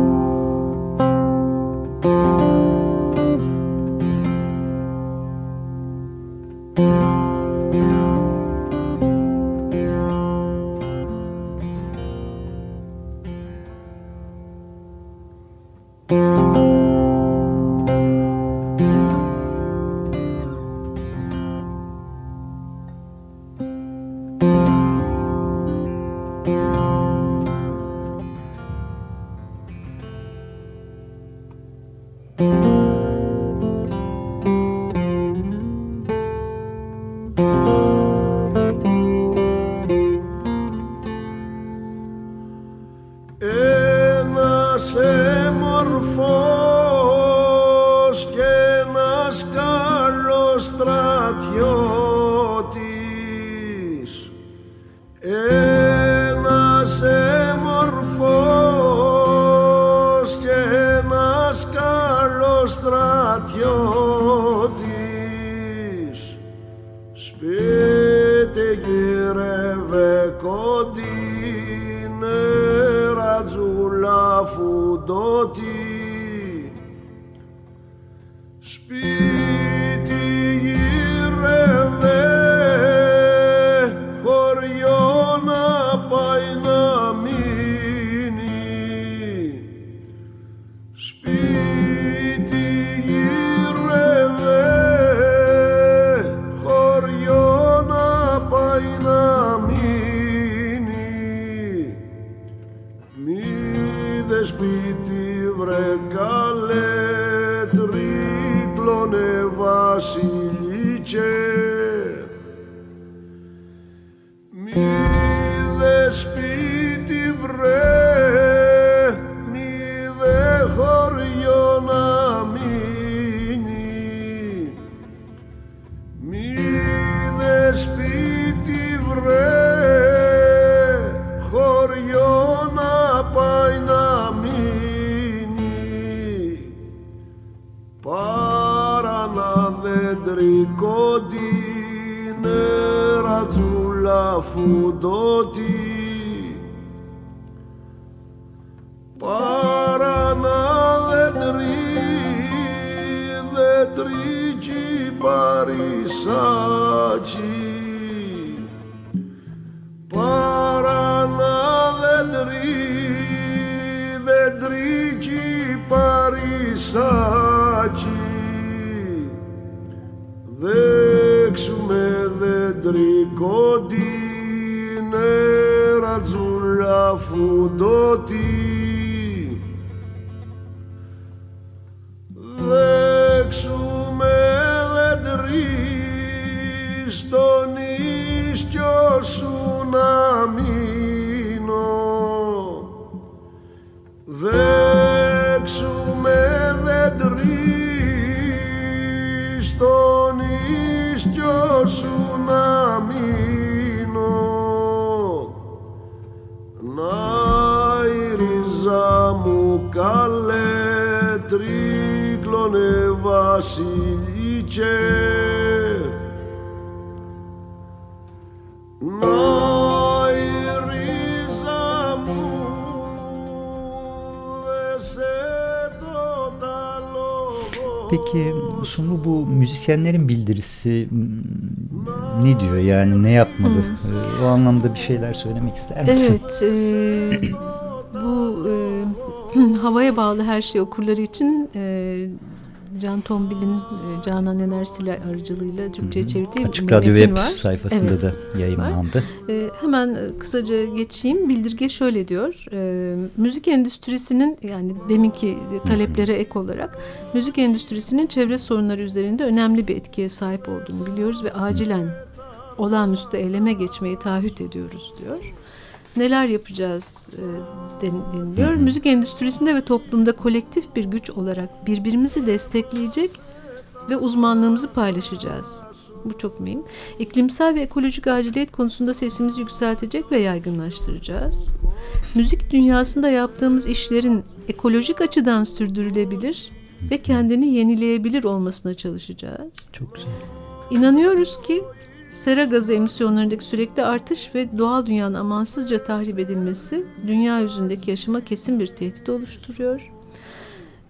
ίσκιο σου να μείνω. Να η ρίζα μου καλέ τρίκλωνε βασιλίτσε να η Sumru bu müzisyenlerin bildirisi hmm, ne diyor yani ne yapmalı? Hı. Ee, o anlamda bir şeyler söylemek ister misin? Evet. E, bu e, havaya bağlı her şey okurları için e, Can Tombil'in e, Canan Enersil aracılığıyla Türkçe'ye çevirdiği Açık bir Radyo metin Web var. sayfasında Evet. da yayınlandı. E, hemen e, kısaca geçeyim. Bildirge şöyle diyor. E, müzik endüstrisinin yani deminki taleplere ek olarak müzik endüstrisinin çevre sorunları üzerinde önemli bir etkiye sahip olduğunu biliyoruz ve acilen olağanüstü eyleme geçmeyi taahhüt ediyoruz diyor. Neler yapacağız e, den- deniliyor. Müzik endüstrisinde ve toplumda kolektif bir güç olarak birbirimizi destekleyecek ve uzmanlığımızı paylaşacağız. Bu çok mühim. İklimsel ve ekolojik aciliyet konusunda sesimizi yükseltecek ve yaygınlaştıracağız. Müzik dünyasında yaptığımız işlerin ekolojik açıdan sürdürülebilir ve kendini yenileyebilir olmasına çalışacağız. Çok güzel. İnanıyoruz ki sera gazı emisyonlarındaki sürekli artış ve doğal dünyanın amansızca tahrip edilmesi dünya yüzündeki yaşama kesin bir tehdit oluşturuyor.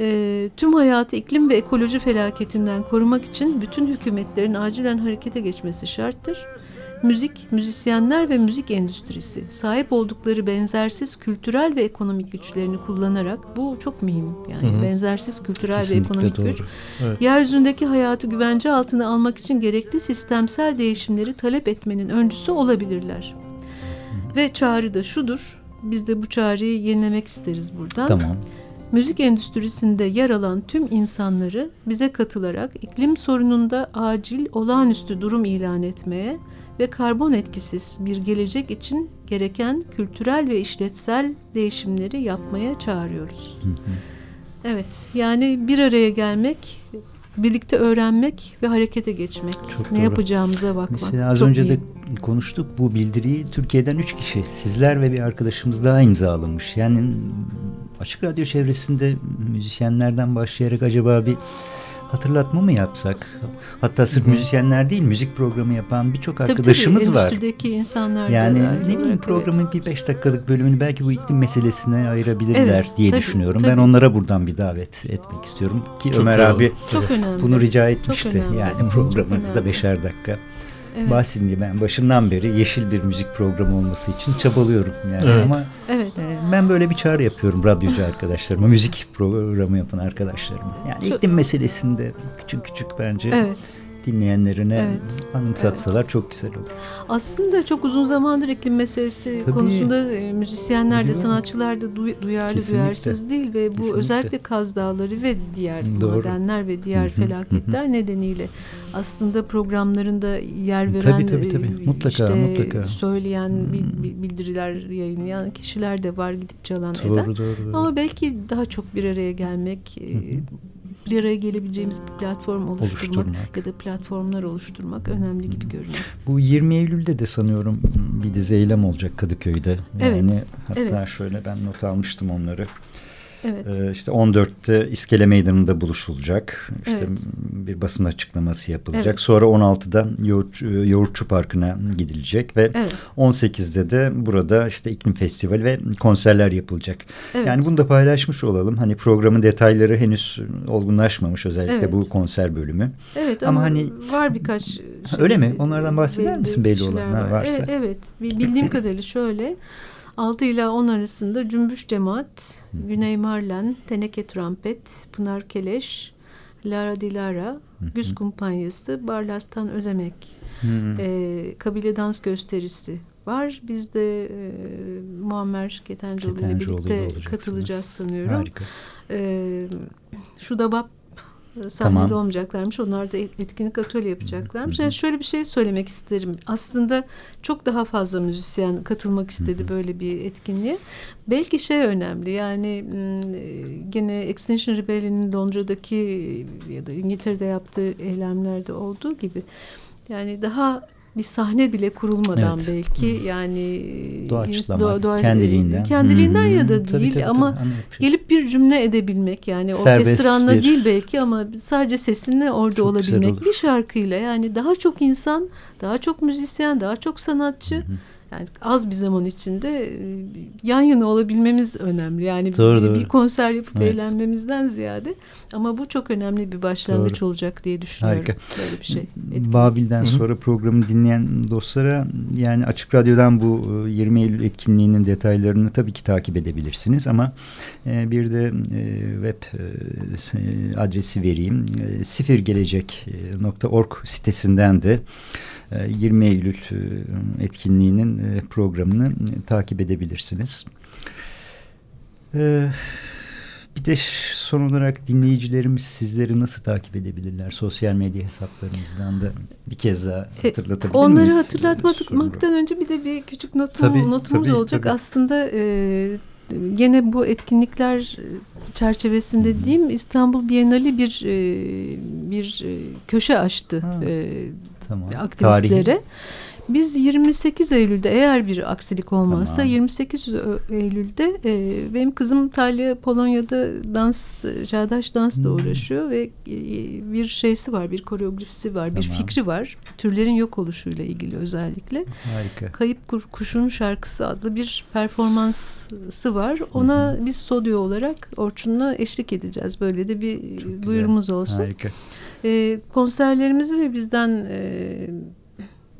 Ee, tüm hayatı iklim ve ekoloji felaketinden korumak için bütün hükümetlerin acilen harekete geçmesi şarttır. Müzik, müzisyenler ve müzik endüstrisi sahip oldukları benzersiz kültürel ve ekonomik güçlerini kullanarak bu çok mühim yani Hı hı. benzersiz kültürel ve Kesinlikle ekonomik doğru. güç Evet. yeryüzündeki hayatı güvence altına almak için gerekli sistemsel değişimleri talep etmenin öncüsü olabilirler. Ve çağrı da şudur. Biz de bu çağrıyı yenilemek isteriz buradan. Tamam. Müzik endüstrisinde yer alan tüm insanları bize katılarak iklim sorununda acil olağanüstü durum ilan etmeye ve karbon etkisiz bir gelecek için gereken kültürel ve işletsel değişimleri yapmaya çağırıyoruz. Evet, yani bir araya gelmek, birlikte öğrenmek ve harekete geçmek. Çok ne doğru. yapacağımıza bakmak. Mesela az Çok önce mühim. de konuştuk bu bildiriyi Türkiye'den üç kişi sizler ve bir arkadaşımız daha imzalamış. Yani açık radyo çevresinde müzisyenlerden başlayarak acaba bir hatırlatma mı yapsak? Hatta sırf müzisyenler değil müzik programı yapan birçok Tabii, arkadaşımız tabii, var. Endüstrideki insanlar da Yani ne bileyim programın bir beş dakikalık bölümünü belki bu iklim meselesine ayırabilirler Evet, diye tabii, düşünüyorum. Ben tabii. onlara buradan bir davet etmek istiyorum. Ki Çok Ömer abi. Evet. Çok önemli. bunu rica Çok etmişti. önemli. Yani Çok programınızda beşer dakika. Evet. Bahsedin diye ben başından beri yeşil bir müzik programı olması için çabalıyorum yani Evet. ama Evet. e, ben böyle bir çağrı yapıyorum radyocu arkadaşlarıma, müzik programı yapan arkadaşlarıma. Yani Çok- iklim meselesinde küçük küçük bence Evet. Dinleyenlerine Evet. anımsatsalar çok güzel olur. Aslında çok uzun zamandır iklim meselesi Tabii. konusunda e, müzisyenler de sanatçılar da duy- duyarlı Kesinlikle. duyarsız değil ve bu Kesinlikle. özellikle Kaz Dağları ve diğer Doğru. madenler ve diğer Hı hı, felaketler nedeniyle aslında programlarında yer veren Tabii, tabii, tabii. e, Mutlaka, işte mutlaka. söyleyen Hmm. bi- bi- bildiriler yayınlayan kişiler de var gidip çalan Doğru, eden. doğru, doğru. Ama belki daha çok bir araya gelmek, e, bir araya gelebileceğimiz bir platform oluşturmak, Oluşturmak. ya da platformlar oluşturmak önemli gibi görünüyor. Bu 20 Eylül'de de sanıyorum bir dizi eylem olacak Kadıköy'de. Yani Evet, hatta evet. şöyle ben not almıştım onları. Evet. Ee, işte 14'te İskele Meydanı'nda buluşulacak. İşte Evet. bir basın açıklaması yapılacak. Evet. Sonra 16'da Yoğurt, Yoğurtçu Parkı'na gidilecek ve Evet. 18'de de burada işte iklim festivali ve konserler yapılacak. Evet. Yani bunu da paylaşmış olalım. Hani programın detayları henüz olgunlaşmamış özellikle Evet. bu konser bölümü. Evet Ama ama, hani- var birkaç şey, öyle mi? Onlardan bahseder misin belli olanlar var. varsa? Evet, evet. Bi- bildiğim kadarıyla şöyle 6 ile 10 arasında Cümbüş Cemaat, Güney Marlen, Teneke Trampet, Pınar Keleş, Lara Dilara, Güz Kumpanyası, Barlastan Özemek, e, kabile dans gösterisi var. Biz de e, Muammer Ketencoğlu ile birlikte katılacağız sanıyorum. Harika. E, Şudabap sahnede Tamam. olmayacaklarmış. Onlar da et- etkinlik atölye yapacaklarmış. Yani şöyle bir şey söylemek isterim. Aslında çok daha fazla müzisyen katılmak istedi böyle bir etkinliğe. Belki şey önemli yani gene Extinction Rebellion'in Londra'daki ya da İngiltere'de yaptığı eylemlerde olduğu gibi yani daha bir sahne bile kurulmadan Evet. belki yani Doğaçlama, doğa- doğa- kendiliğinden. kendiliğinden hı. ya da Tabii, değil tabii, ama tabii, gelip bir cümle edebilmek yani Serbest orkestranla bir- değil belki ama sadece sesinle orada Çok olabilmek bir şarkıyla yani daha çok insan daha çok müzisyen daha çok sanatçı yani az bir zaman içinde e, yan yana olabilmemiz önemli yani Doğru, bir, doğru. bir konser yapıp Evet. eğlenmemizden ziyade ama bu çok önemli bir başlangıç Doğru. olacak diye düşünüyorum Harika. böyle bir şey etkinlik. Babil'den sonra programı dinleyen dostlara yani Açık Radyo'dan bu e, 20 Eylül etkinliğinin detaylarını tabii ki takip edebilirsiniz ama e, bir de e, web e, adresi vereyim. E, sifirgelecek.org sitesinden de e, 20 Eylül e, etkinliğinin e, programını e, takip edebilirsiniz. E, bir de son olarak dinleyicilerimiz sizleri nasıl takip edebilirler? Sosyal medya hesaplarımızdan da bir kez daha hatırlatabilir Onları miyiz? hatırlatmaktan önce bir de bir küçük notum, Tabii, notumuz tabii, olacak. tabii. Aslında e, gene bu etkinlikler çerçevesinde diyeyim İstanbul Bienali bir bir köşe açtı Ha, Tamam. aktivistlere. Tarihi. Biz 28 Eylül'de eğer bir aksilik olmazsa Tamam. 28 Eylül'de e, benim kızım Talya Polonya'da dans, çağdaş dansla Hmm. uğraşıyor ve e, bir şeysi var, bir koreografisi var, bir Tamam. fikri var. Türlerin yok oluşuyla ilgili özellikle. Harika. Kayıp Kuşun Şarkısı adlı bir performansı var. Ona biz Sodyo olarak Orçun'la eşlik edeceğiz. Böyle de bir güzel. duyurumuz olsun. Harika. E, konserlerimizi ve bizden e,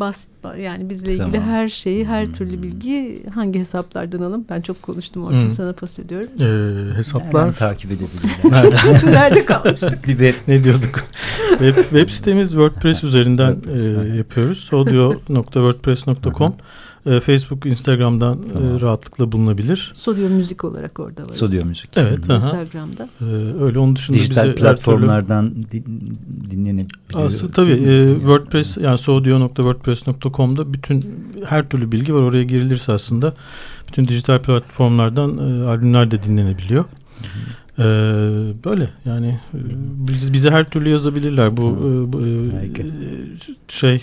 bas yani bizle ilgili Tamam. her şeyi, her Hmm. türlü bilgi hangi hesaplardan alın? Ben çok konuştum Orçun Hmm. sana pas ediyorum. Ee, Nereden hesaplar takip edebilirler? nerede? Nerede kalmıştık? bir web ne diyorduk? web, web sitemiz WordPress üzerinden WordPress, e, yapıyoruz. audio.wordpress.com e, Facebook, Instagram'dan e, Tamam. rahatlıkla bulunabilir. Sodyo Müzik olarak orada varız. Sodyo Müzik. Evet, Hı. Instagram'da. E, öyle onun dışında bize Dijital türlü- platformlardan din, dinlenebiliyor. Aslında tabii e, WordPress yani sodio.wordpress.com'da bütün her türlü bilgi var. Oraya girilirse aslında bütün dijital platformlardan e, albümler de dinlenebiliyor. E, böyle yani e, biz, bize her türlü yazabilirler. Bu, e, bu e, şey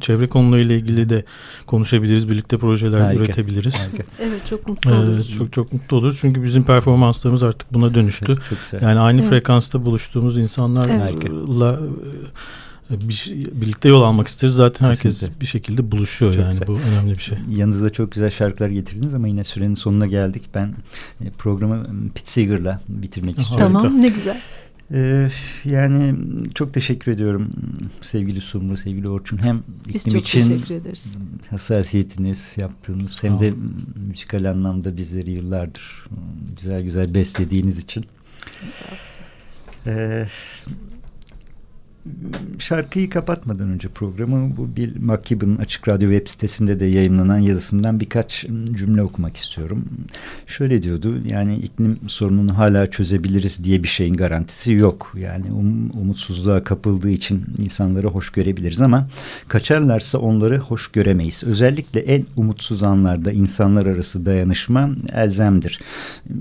çevre konularıyla ilgili de konuşabiliriz. Birlikte projeler Harika. üretebiliriz. Harika. Evet çok mutlu E, oluruz. çok çok mutlu oluruz. Çünkü bizim performanslarımız artık buna dönüştü. Çok güzel. Yani aynı Evet. frekansta buluştuğumuz insanlarla Evet. E, bir şey- birlikte yol almak isteriz. Zaten herkes Kesinlikle. bir şekilde buluşuyor Çok yani güzel. bu önemli bir şey. Yanınızda çok güzel şarkılar getirdiniz ama yine sürenin sonuna geldik. Ben e, programı e, Pete Seeger'la bitirmek Aha. istiyorum. Tamam ne güzel. Ee, yani çok teşekkür ediyorum sevgili Sumru, sevgili Orçun. Hem Biz iklim için ederiz. hassasiyetiniz yaptığınız hem de olun. müzikal anlamda bizleri yıllardır güzel güzel beslediğiniz için. Ee, şarkıyı kapatmadan önce programı bu Bill McKibben'ın Açık Radyo web sitesinde de yayınlanan yazısından birkaç cümle okumak istiyorum. Şöyle diyordu yani iklim sorununu hala çözebiliriz diye bir şeyin garantisi yok. Yani um, umutsuzluğa kapıldığı için insanları hoş görebiliriz ama kaçarlarsa onları hoş göremeyiz. Özellikle en umutsuz anlarda insanlar arası dayanışma elzemdir.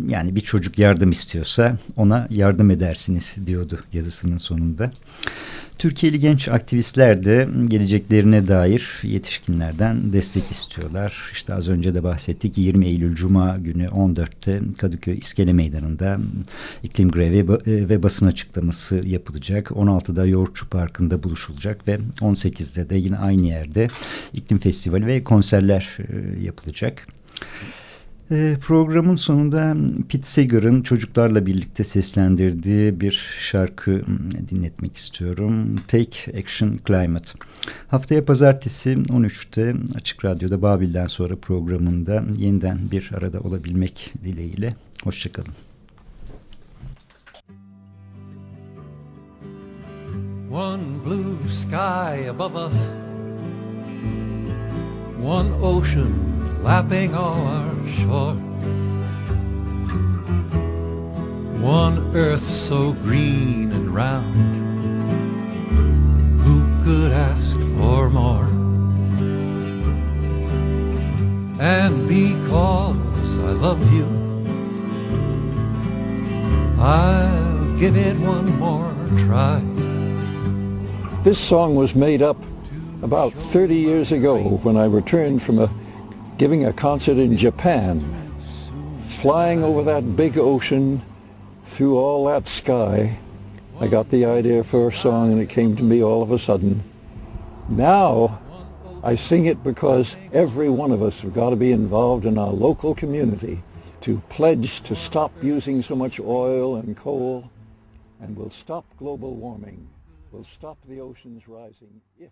Yani bir çocuk yardım istiyorsa ona yardım edersiniz diyordu yazısının sonunda. Türkiye'li genç aktivistler de geleceklerine dair yetişkinlerden destek istiyorlar. İşte az önce de bahsettik 20 Eylül Cuma günü 14'te Kadıköy İskele Meydanı'nda iklim grevi ve basın açıklaması yapılacak. 16'da Yoğurtçu Parkı'nda buluşulacak ve 18'de de yine aynı yerde iklim festivali ve konserler yapılacak. Programın sonunda Pete Seeger'ın çocuklarla birlikte seslendirdiği bir şarkı dinletmek istiyorum. Take Action Climate. Haftaya pazartesi 13'te Açık Radyo'da Babil'den sonra programında yeniden bir arada olabilmek dileğiyle. Hoşçakalın. One blue sky above us One ocean lapping all our shore. one earth so green and round. Who could ask for more? And because I love you, I'll give it one more try. This song was made up about 30 years ago when I returned from a, giving a concert in Japan, flying over that big ocean through all that sky. I got the idea for a song and it came to me all of a sudden. Now I sing it because every one of us have got to be involved in our local community to pledge to stop using so much oil and coal and we'll stop global warming. We'll stop the oceans rising if